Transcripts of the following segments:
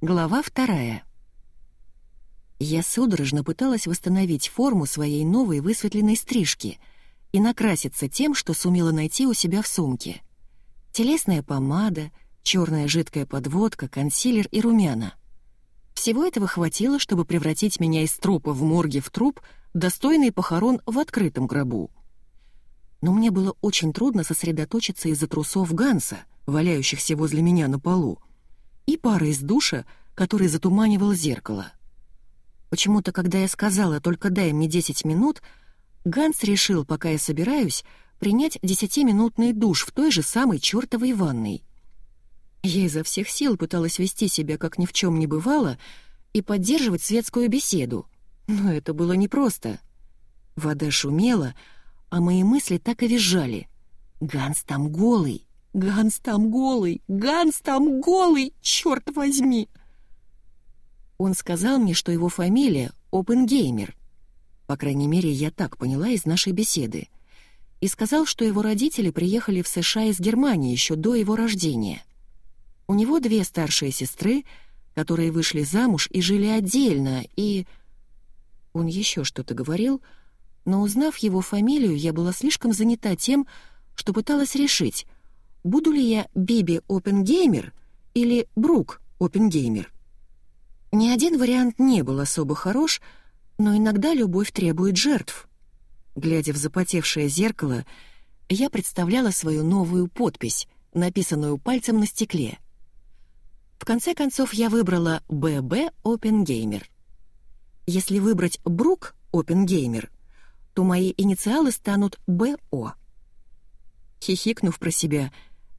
Глава вторая. Я судорожно пыталась восстановить форму своей новой высветленной стрижки и накраситься тем, что сумела найти у себя в сумке. Телесная помада, черная жидкая подводка, консилер и румяна. Всего этого хватило, чтобы превратить меня из трупа в морге в труп, достойный похорон в открытом гробу. Но мне было очень трудно сосредоточиться из-за трусов Ганса, валяющихся возле меня на полу, и пары из душа, который затуманивал зеркало. Почему-то, когда я сказала «только дай мне 10 минут», Ганс решил, пока я собираюсь, принять десятиминутный душ в той же самой чертовой ванной. Я изо всех сил пыталась вести себя, как ни в чем не бывало, и поддерживать светскую беседу. Но это было непросто. Вода шумела, а мои мысли так и визжали. «Ганс там голый! Ганс там голый! Ганс там голый! Черт возьми!» Он сказал мне, что его фамилия Опенгеймер. По крайней мере, я так поняла из нашей беседы. И сказал, что его родители приехали в США из Германии еще до его рождения. У него две старшие сестры, которые вышли замуж и жили отдельно, и... Он еще что-то говорил, но узнав его фамилию, я была слишком занята тем, что пыталась решить, буду ли я Биби Опенгеймер или Брук Опенгеймер. Ни один вариант не был особо хорош, но иногда любовь требует жертв. Глядя в запотевшее зеркало, я представляла свою новую подпись, написанную пальцем на стекле. В конце концов, я выбрала «ББ Опенгеймер». Если выбрать «Брук Опенгеймер», то мои инициалы станут «БО». Хихикнув про себя,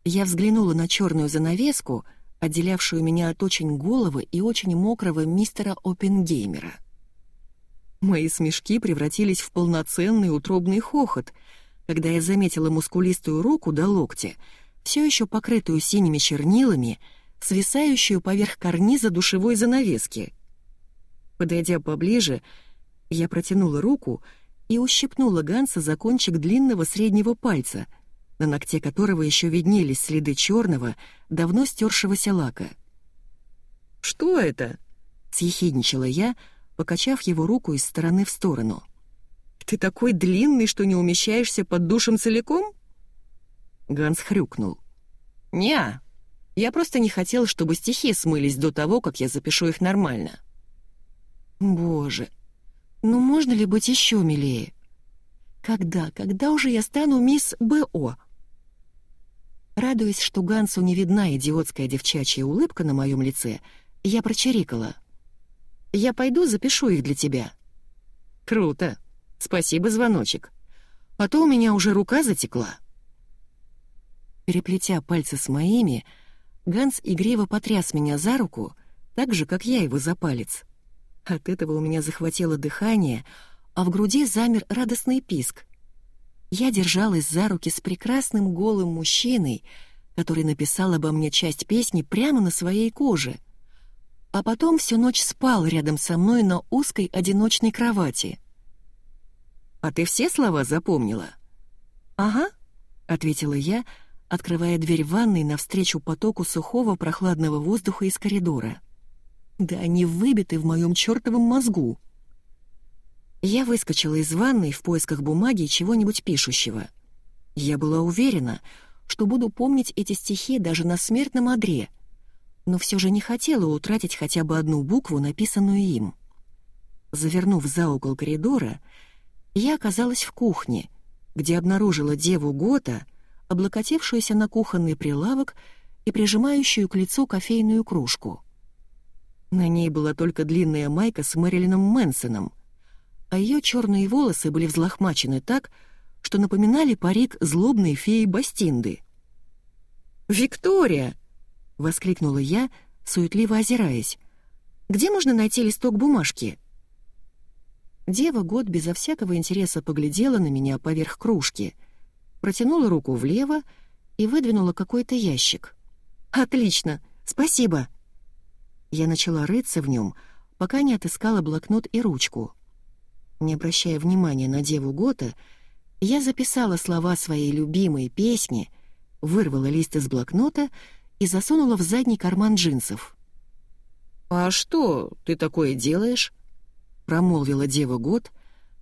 я взглянула на черную занавеску — отделявшую меня от очень голого и очень мокрого мистера Опенгеймера. Мои смешки превратились в полноценный утробный хохот, когда я заметила мускулистую руку до локтя, все еще покрытую синими чернилами, свисающую поверх карниза душевой занавески. Подойдя поближе, я протянула руку и ущипнула Ганса за кончик длинного среднего пальца — на ногте которого еще виднелись следы черного, давно стершегося лака. «Что это?» — съехидничала я, покачав его руку из стороны в сторону. «Ты такой длинный, что не умещаешься под душем целиком?» Ганс хрюкнул. «Не, я просто не хотел, чтобы стихи смылись до того, как я запишу их нормально». «Боже, ну можно ли быть еще милее?» «Когда, когда уже я стану мисс Б.О.?» Радуясь, что Гансу не видна идиотская девчачья улыбка на моем лице, я прочирикала. «Я пойду запишу их для тебя». «Круто. Спасибо, звоночек. А то у меня уже рука затекла». Переплетя пальцы с моими, Ганс игриво потряс меня за руку, так же, как я его за палец. От этого у меня захватило дыхание, а в груди замер радостный писк. Я держалась за руки с прекрасным голым мужчиной, который написал обо мне часть песни прямо на своей коже. А потом всю ночь спал рядом со мной на узкой одиночной кровати. «А ты все слова запомнила?» «Ага», — ответила я, открывая дверь ванной навстречу потоку сухого прохладного воздуха из коридора. «Да они выбиты в моем чертовом мозгу!» Я выскочила из ванной в поисках бумаги и чего-нибудь пишущего. Я была уверена, что буду помнить эти стихи даже на смертном одре, но все же не хотела утратить хотя бы одну букву, написанную им. Завернув за угол коридора, я оказалась в кухне, где обнаружила деву Гота, облокотившуюся на кухонный прилавок и прижимающую к лицу кофейную кружку. На ней была только длинная майка с Мэрилином Мэнсоном — а ее черные волосы были взлохмачены так, что напоминали парик злобной феи Бастинды. «Виктория!» — воскликнула я, суетливо озираясь. «Где можно найти листок бумажки?» Дева год безо всякого интереса поглядела на меня поверх кружки, протянула руку влево и выдвинула какой-то ящик. «Отлично! Спасибо!» Я начала рыться в нем, пока не отыскала блокнот и ручку. Не обращая внимания на деву Гота, я записала слова своей любимой песни, вырвала лист из блокнота и засунула в задний карман джинсов. «А что ты такое делаешь?» — промолвила дева год,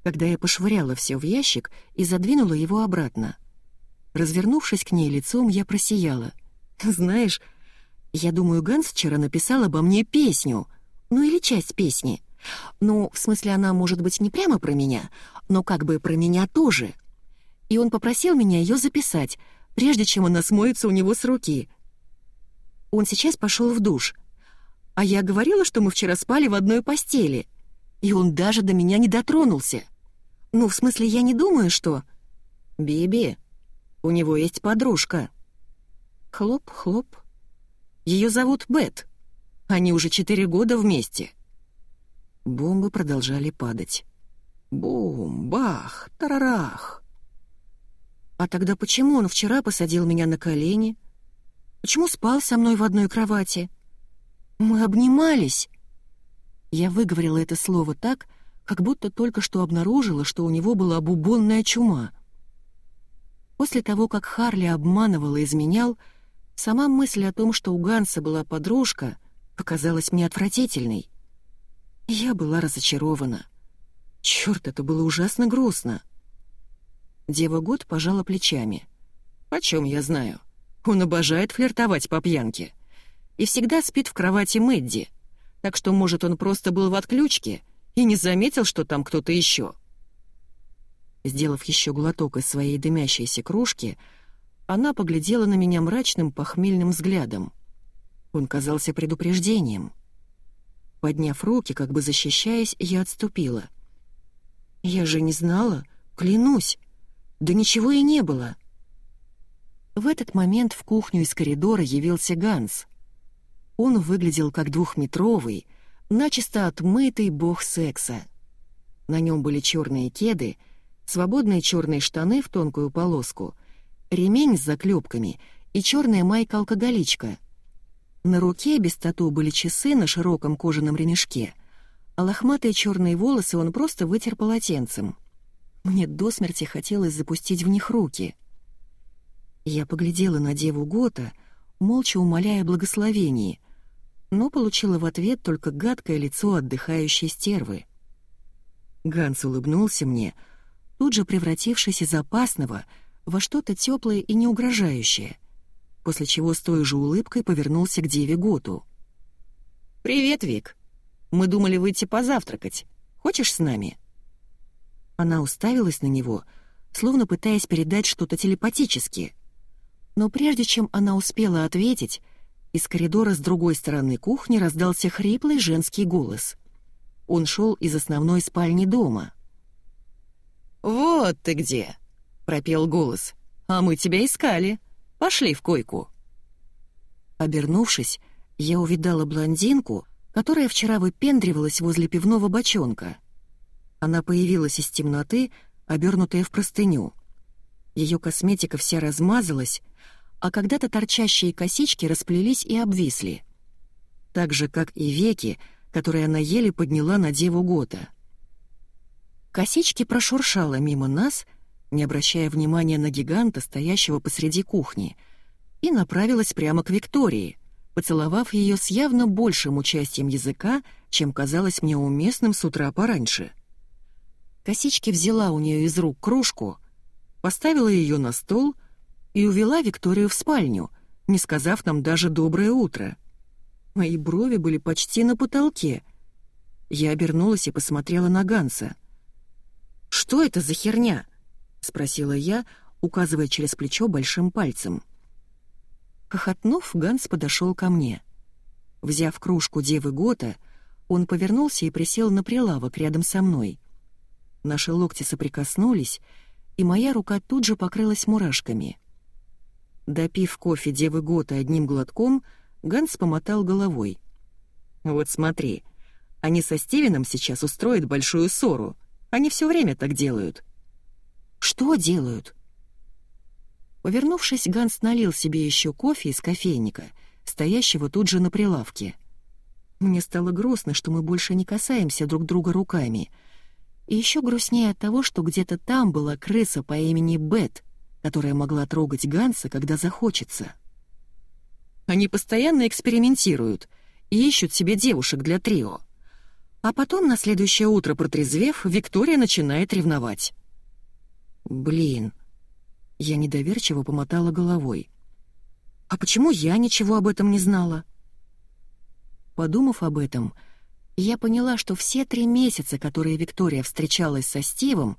когда я пошвыряла все в ящик и задвинула его обратно. Развернувшись к ней лицом, я просияла. «Знаешь, я думаю, Ганс вчера написал обо мне песню, ну или часть песни. Ну, в смысле, она может быть не прямо про меня, но как бы про меня тоже. И он попросил меня ее записать, прежде чем она смоется у него с руки. Он сейчас пошел в душ. А я говорила, что мы вчера спали в одной постели. И он даже до меня не дотронулся. Ну, в смысле, я не думаю, что... Биби, у него есть подружка. Хлоп-хлоп. Ее зовут Бет. Они уже четыре года вместе. Бомбы продолжали падать. Бум, бах, тарарах. А тогда почему он вчера посадил меня на колени? Почему спал со мной в одной кровати? Мы обнимались. Я выговорила это слово так, как будто только что обнаружила, что у него была бубонная чума. После того, как Харли обманывал и изменял, сама мысль о том, что у Ганса была подружка, показалась мне отвратительной. Я была разочарована. Черт, это было ужасно грустно. Дева Год пожала плечами. «Почем я знаю? Он обожает флиртовать по пьянке. И всегда спит в кровати Мэдди. Так что, может, он просто был в отключке и не заметил, что там кто-то еще». Сделав еще глоток из своей дымящейся кружки, она поглядела на меня мрачным похмельным взглядом. Он казался предупреждением. Подняв руки, как бы защищаясь, я отступила. «Я же не знала, клянусь. Да ничего и не было». В этот момент в кухню из коридора явился Ганс. Он выглядел как двухметровый, начисто отмытый бог секса. На нем были черные кеды, свободные черные штаны в тонкую полоску, ремень с заклепками и черная майка-алкоголичка — на руке без тату были часы на широком кожаном ремешке, а лохматые черные волосы он просто вытер полотенцем. Мне до смерти хотелось запустить в них руки. Я поглядела на деву Гота, молча умоляя благословений, но получила в ответ только гадкое лицо отдыхающей стервы. Ганс улыбнулся мне, тут же превратившись из опасного во что-то теплое и неугрожающее после чего с той же улыбкой повернулся к Деве Готу. «Привет, Вик. Мы думали выйти позавтракать. Хочешь с нами?» Она уставилась на него, словно пытаясь передать что-то телепатически. Но прежде чем она успела ответить, из коридора с другой стороны кухни раздался хриплый женский голос. Он шел из основной спальни дома. «Вот ты где!» — пропел голос. «А мы тебя искали!» Пошли в койку». Обернувшись, я увидала блондинку, которая вчера выпендривалась возле пивного бочонка. Она появилась из темноты, обернутая в простыню. Ее косметика вся размазалась, а когда-то торчащие косички расплелись и обвисли. Так же, как и веки, которые она еле подняла на деву Гота. Косички прошуршала мимо нас — не обращая внимания на гиганта, стоящего посреди кухни, и направилась прямо к Виктории, поцеловав ее с явно большим участием языка, чем казалось мне уместным с утра пораньше. Косички взяла у нее из рук кружку, поставила ее на стол и увела Викторию в спальню, не сказав нам даже «доброе утро». Мои брови были почти на потолке. Я обернулась и посмотрела на Ганса. «Что это за херня?» — спросила я, указывая через плечо большим пальцем. Хохотнув, Ганс подошел ко мне. Взяв кружку Девы Гота, он повернулся и присел на прилавок рядом со мной. Наши локти соприкоснулись, и моя рука тут же покрылась мурашками. Допив кофе Девы Гота одним глотком, Ганс помотал головой. «Вот смотри, они со Стивеном сейчас устроят большую ссору. Они все время так делают. Что делают?» Повернувшись, Ганс налил себе еще кофе из кофейника, стоящего тут же на прилавке. Мне стало грустно, что мы больше не касаемся друг друга руками. И еще грустнее от того, что где-то там была крыса по имени Бет, которая могла трогать Ганса, когда захочется. Они постоянно экспериментируют, и ищут себе девушек для трио. А потом, на следующее утро протрезвев, Виктория начинает ревновать. «Блин». Я недоверчиво помотала головой. «А почему я ничего об этом не знала?» Подумав об этом, я поняла, что все три месяца, которые Виктория встречалась со Стивом,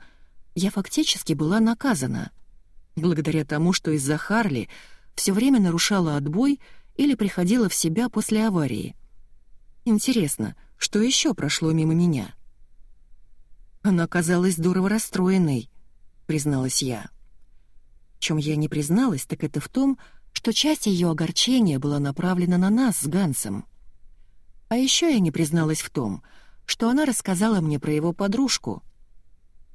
я фактически была наказана. Благодаря тому, что из-за Харли все время нарушала отбой или приходила в себя после аварии. Интересно, что еще прошло мимо меня? Она казалась здорово расстроенной, призналась я. Чем я не призналась, так это в том, что часть ее огорчения была направлена на нас с Гансом. А еще я не призналась в том, что она рассказала мне про его подружку.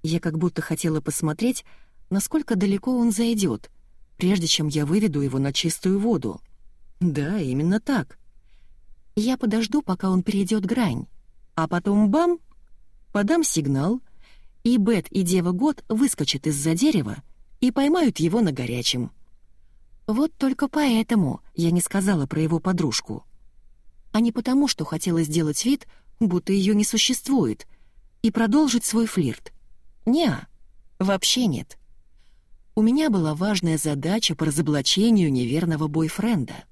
Я как будто хотела посмотреть, насколько далеко он зайдет, прежде чем я выведу его на чистую воду. Да, именно так. Я подожду, пока он перейдет грань, а потом бам! Подам сигнал, и Бет и Дева Год выскочат из-за дерева и поймают его на горячем. Вот только поэтому я не сказала про его подружку. А не потому, что хотела сделать вид, будто ее не существует, и продолжить свой флирт. Не, вообще нет. У меня была важная задача по разоблачению неверного бойфренда —